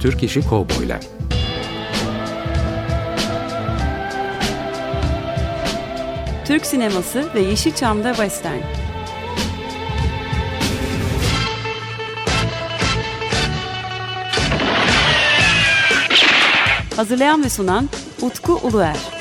Türk İşi Kovboylar Türk sineması ve Yeşilçam'da Western. Hazırlayan ve sunan Utku Uluer.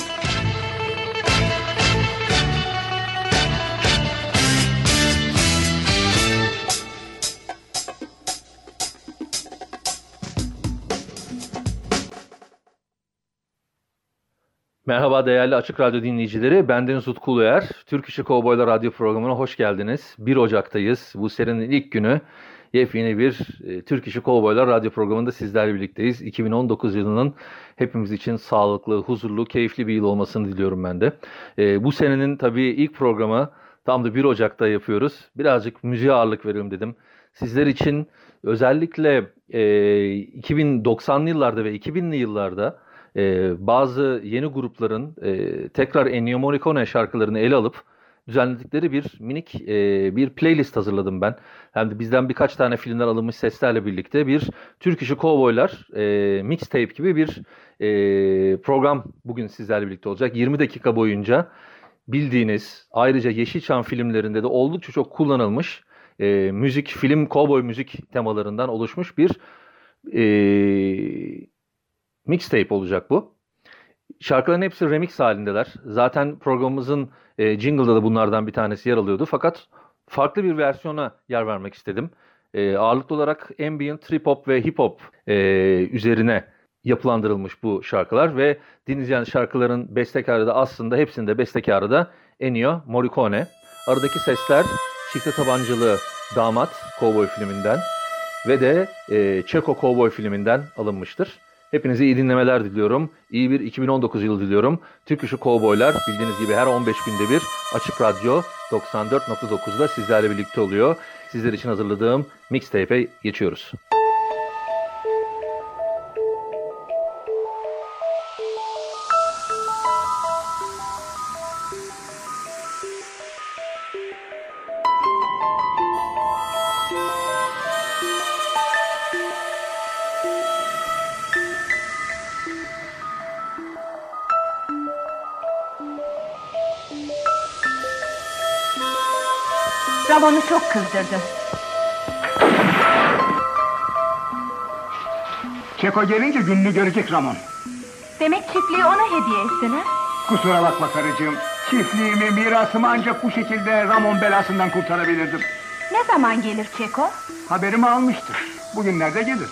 Merhaba değerli Açık Radyo dinleyicileri. Bendeniz Utku Uluer. Türk İşi Kovboylar Radyo programına hoş geldiniz. 1 Ocak'tayız. Bu serinin ilk günü yepyeni bir e, Türk İşi Kovboylar Radyo programında sizlerle birlikteyiz. 2019 yılının hepimiz için sağlıklı, huzurlu, keyifli bir yıl olmasını diliyorum ben de. E, bu senenin tabii ilk programı tam da 1 Ocak'ta yapıyoruz. Birazcık müziğe ağırlık verelim dedim. Sizler için özellikle e, 2090'lı yıllarda ve 2000'li yıllarda e, bazı yeni grupların e, tekrar Ennio Morricone şarkılarını ele alıp düzenledikleri bir minik e, bir playlist hazırladım ben. Hem de bizden birkaç tane filmden alınmış seslerle birlikte bir Türk işi kovboylar e, mixtape gibi bir e, program bugün sizlerle birlikte olacak. 20 dakika boyunca bildiğiniz ayrıca Yeşilçam filmlerinde de oldukça çok kullanılmış e, müzik, film, kovboy müzik temalarından oluşmuş bir e, mixtape olacak bu. Şarkıların hepsi remix halindeler. Zaten programımızın e, jingle'da da bunlardan bir tanesi yer alıyordu. Fakat farklı bir versiyona yer vermek istedim. E, ağırlıklı olarak ambient, trip hop ve hip hop e, üzerine yapılandırılmış bu şarkılar ve dinleyeceğiniz şarkıların bestekarı da aslında hepsinde bestekarı da Ennio Morricone. Aradaki sesler Çifte Tabancalı Damat Cowboy filminden ve de e, Çeko Cowboy filminden alınmıştır. Hepinize iyi dinlemeler diliyorum. İyi bir 2019 yılı diliyorum. Türk İşi Kovboylar bildiğiniz gibi her 15 günde bir Açık Radyo 94.9'da sizlerle birlikte oluyor. Sizler için hazırladığım mixtape'e geçiyoruz. Ramon'u çok kızdırdın. Çeko gelince gününü görecek Ramon. Demek çiftliği ona hediye ettin ha? Kusura bakma karıcığım. Çiftliğimi, mirasımı ancak bu şekilde Ramon belasından kurtarabilirdim. Ne zaman gelir Çeko? Haberimi almıştır. Bugünlerde gelir.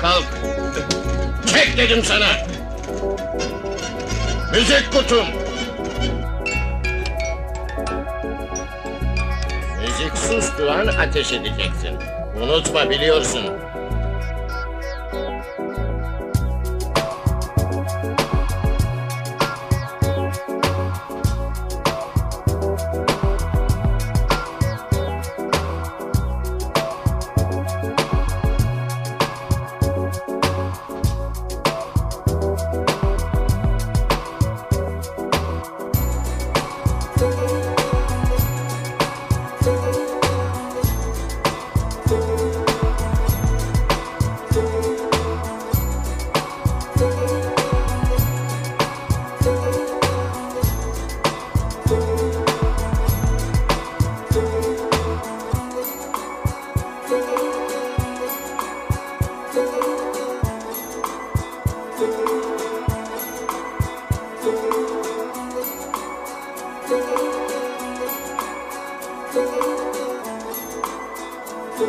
Kalk. Çek dedim sana. Müzik kutum. Müzik sustuğu an ateş edeceksin. Unutma biliyorsun. Bu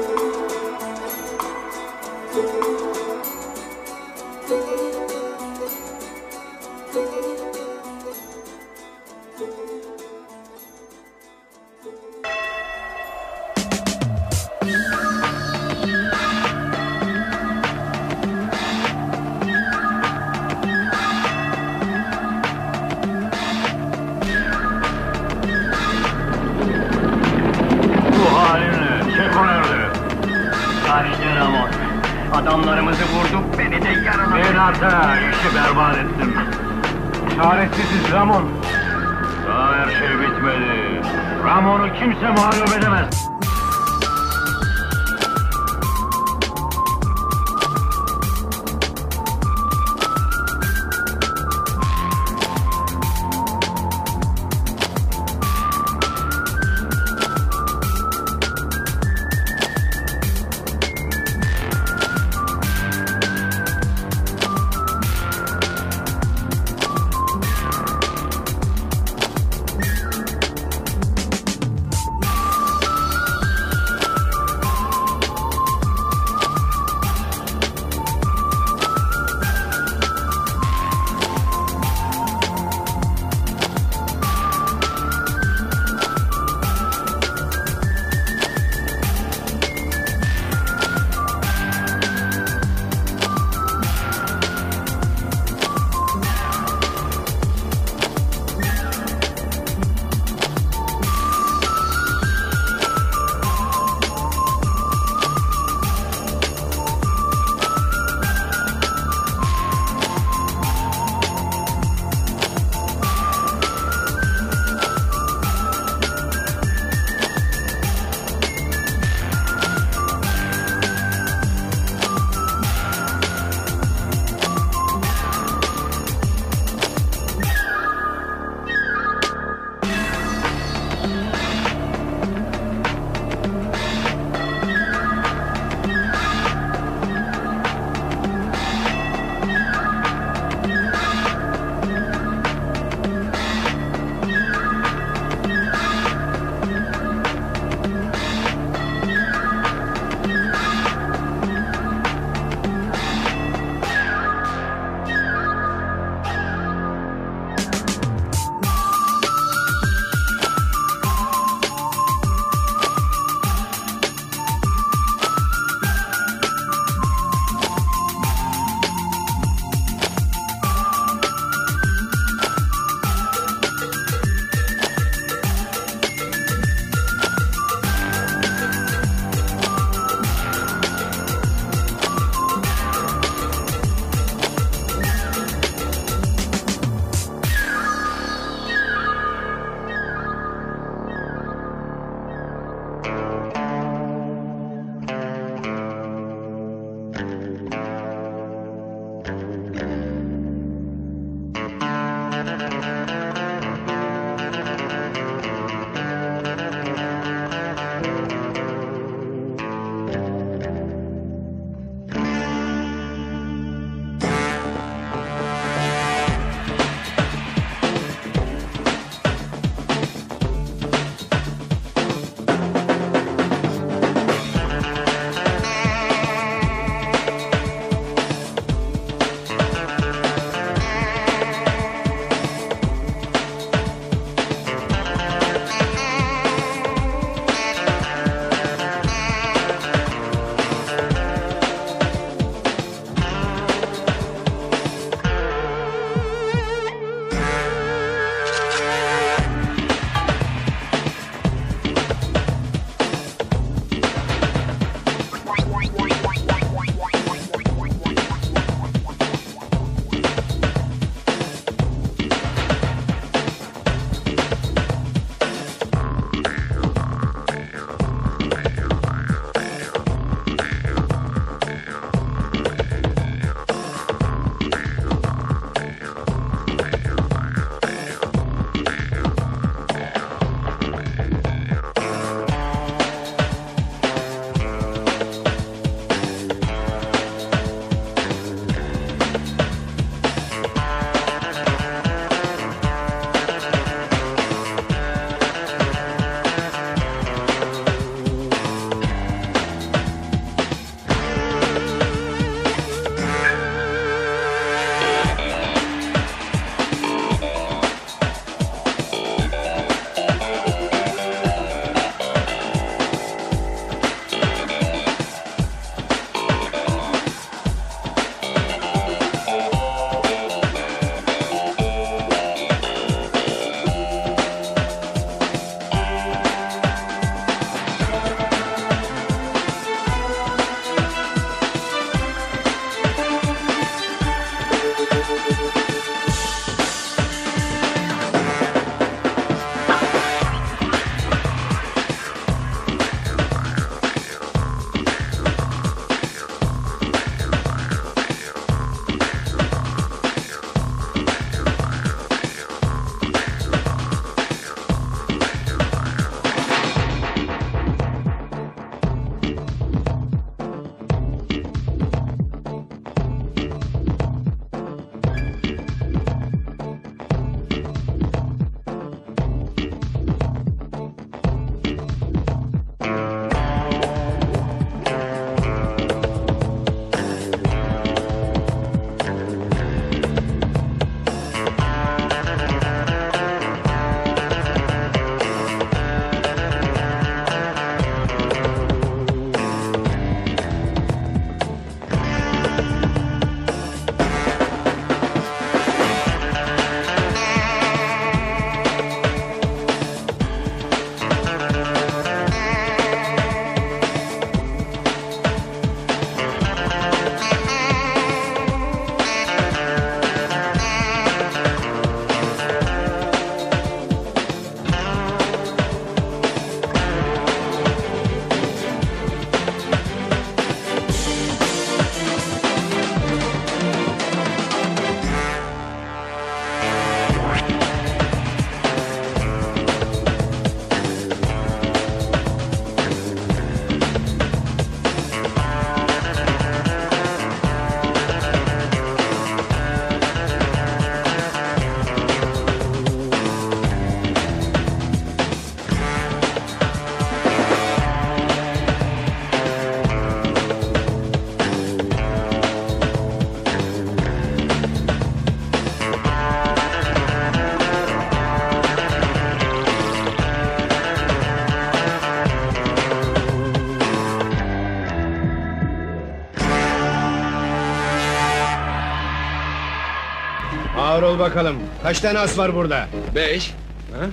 bakalım. Kaç tane as var burada? Beş. Ha?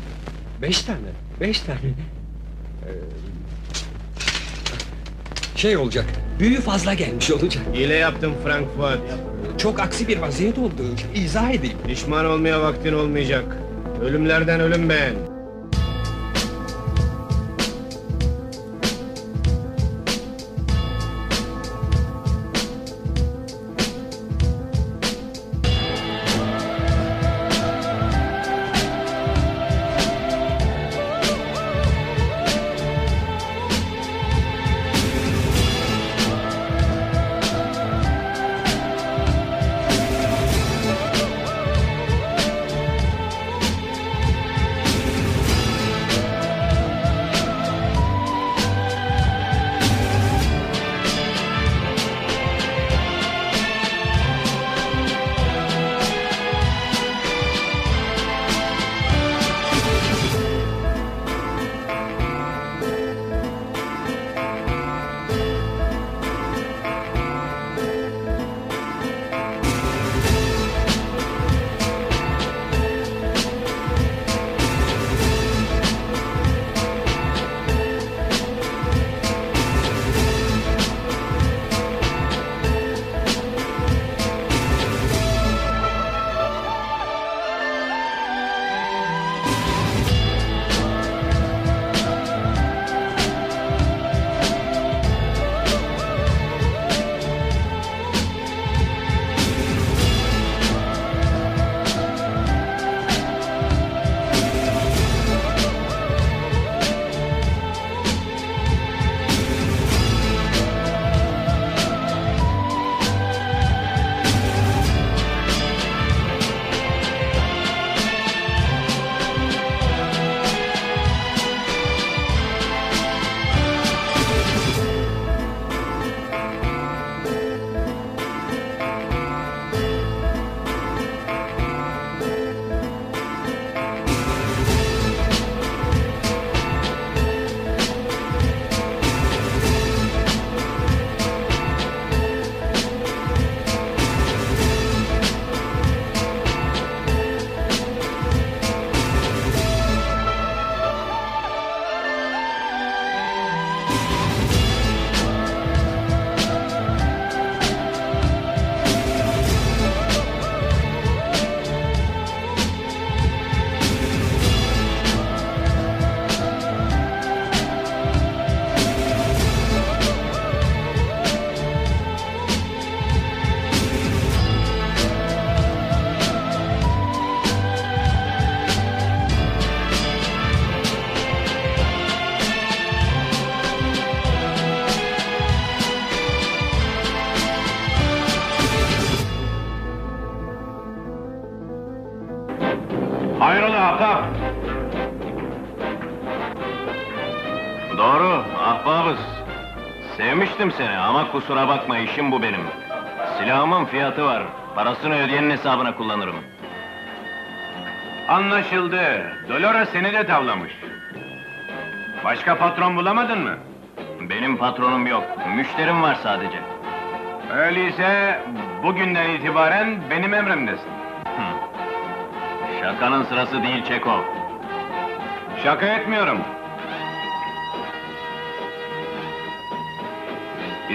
Beş tane. Beş tane. Ee, Şey olacak. Büyü fazla gelmiş olacak. Hile yaptım Frank Fuat. Çok aksi bir vaziyet oldu. İzah edeyim. Pişman olmaya vaktin olmayacak. Ölümlerden ölüm beğen. Ama kusura bakma işim bu benim. Silahımın fiyatı var. Parasını ödeyenin hesabına kullanırım. Anlaşıldı. Dolores seni de tavlamış. Başka patron bulamadın mı? Benim patronum yok. Müşterim var sadece. Öyleyse bugünden itibaren benim emrimdesin. Şakanın sırası değil Çeko. Şaka etmiyorum.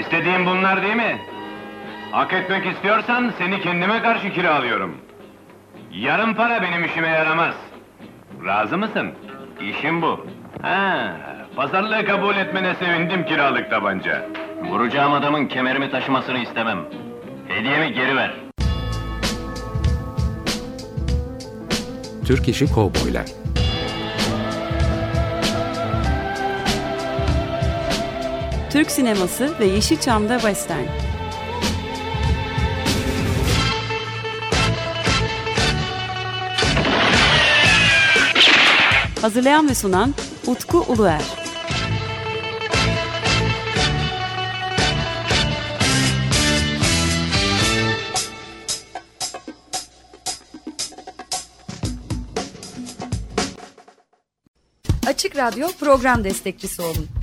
İstediğim bunlar değil mi? Hak etmek istiyorsan seni kendime karşı kiralıyorum. Yarım para benim işime yaramaz. Razı mısın? İşim bu. Ha, pazarlığı kabul etmene sevindim kiralık tabanca. Vuracağım adamın kemerimi taşımasını istemem. Hediyemi geri ver. Türk İşi Kovboylar Türk sineması ve Yeşilçam'da Western. Hazırlayan ve sunan Utku Uluer. Açık Radyo program destekçisi olun.